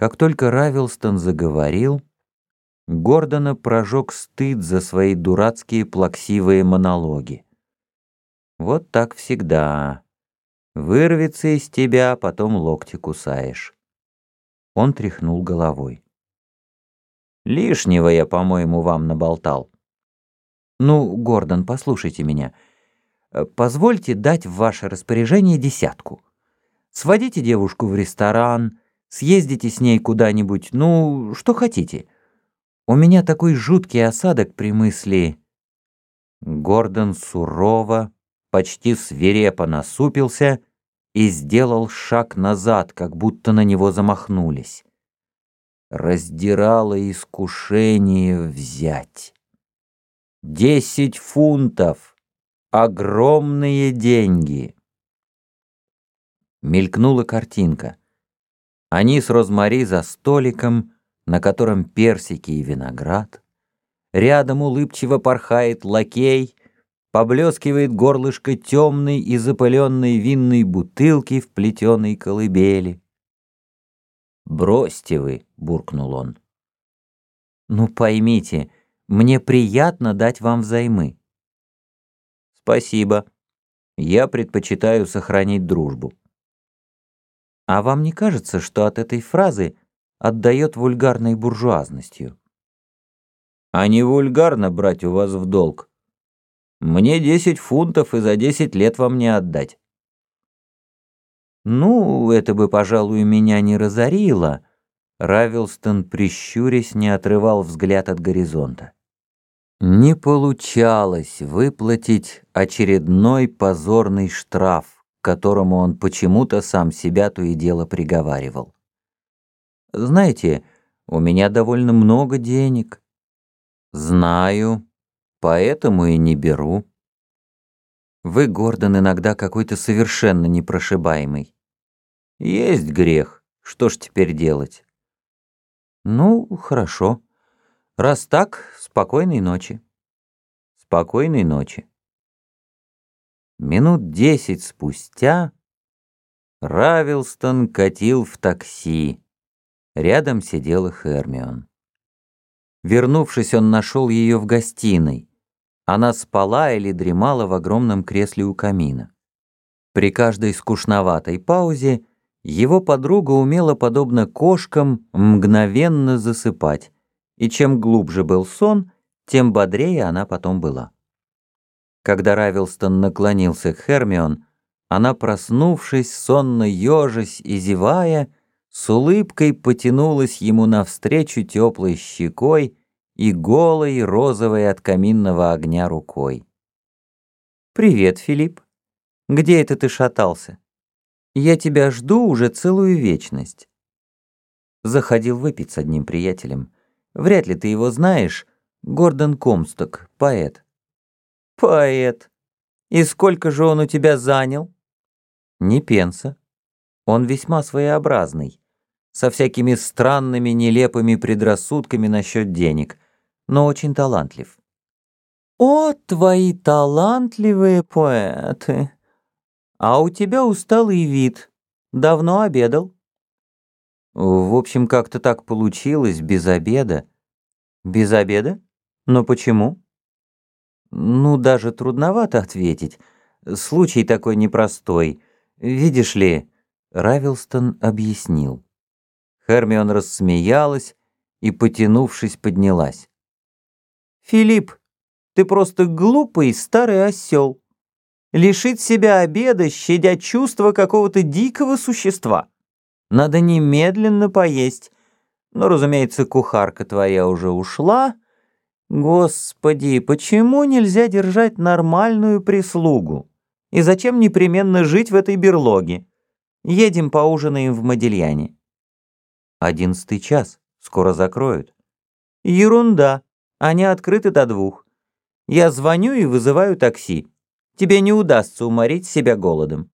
Как только Равилстон заговорил, Гордона прожег стыд за свои дурацкие плаксивые монологи. Вот так всегда. Вырвется из тебя, потом локти кусаешь. Он тряхнул головой. Лишнего я, по-моему, вам наболтал. Ну, Гордон, послушайте меня. Позвольте дать в ваше распоряжение десятку. Сводите девушку в ресторан, съездите с ней куда-нибудь, ну, что хотите. У меня такой жуткий осадок при мысли... Гордон сурово, почти свирепо насупился и сделал шаг назад, как будто на него замахнулись. Раздирало искушение взять. Десять фунтов! Огромные деньги! Мелькнула картинка. Они с Розмари за столиком, на котором персики и виноград. Рядом улыбчиво порхает лакей, поблескивает горлышко темной и запыленной винной бутылки в плетеной колыбели. «Бросьте вы», — буркнул он. «Ну поймите, мне приятно дать вам взаймы». «Спасибо. Я предпочитаю сохранить дружбу». А вам не кажется, что от этой фразы отдает вульгарной буржуазностью? А не вульгарно брать у вас в долг. Мне 10 фунтов и за 10 лет вам не отдать. Ну, это бы, пожалуй, меня не разорило. Равилстон, прищурясь, не отрывал взгляд от горизонта. Не получалось выплатить очередной позорный штраф которому он почему-то сам себя то и дело приговаривал. «Знаете, у меня довольно много денег». «Знаю, поэтому и не беру». «Вы, Гордон, иногда какой-то совершенно непрошибаемый». «Есть грех, что ж теперь делать?» «Ну, хорошо. Раз так, спокойной ночи». «Спокойной ночи». Минут десять спустя Равилстон катил в такси. Рядом сидела Хермион. Вернувшись, он нашел ее в гостиной. Она спала или дремала в огромном кресле у камина. При каждой скучноватой паузе его подруга умела, подобно кошкам, мгновенно засыпать, и чем глубже был сон, тем бодрее она потом была. Когда Равилстон наклонился к Хермион, она, проснувшись, сонно ежась и зевая, с улыбкой потянулась ему навстречу теплой щекой и голой, розовой от каминного огня рукой. «Привет, Филипп. Где это ты шатался? Я тебя жду уже целую вечность». Заходил выпить с одним приятелем. Вряд ли ты его знаешь. Гордон Комсток, поэт. Поэт. И сколько же он у тебя занял? Не пенса. Он весьма своеобразный, со всякими странными нелепыми предрассудками насчет денег, но очень талантлив. О, твои талантливые поэты! А у тебя усталый вид. Давно обедал? В общем, как-то так получилось, без обеда. Без обеда? Но почему? Ну, даже трудновато ответить. Случай такой непростой. Видишь ли, Равилстон объяснил. Хермион рассмеялась и, потянувшись, поднялась. «Филипп, ты просто глупый старый осел. Лишить себя обеда, щадя чувства какого-то дикого существа. Надо немедленно поесть. Но, разумеется, кухарка твоя уже ушла, Господи, почему нельзя держать нормальную прислугу? И зачем непременно жить в этой берлоге? Едем поужинаем в Модельяне. Одиннадцатый час. Скоро закроют. Ерунда. Они открыты до двух. Я звоню и вызываю такси. Тебе не удастся уморить себя голодом.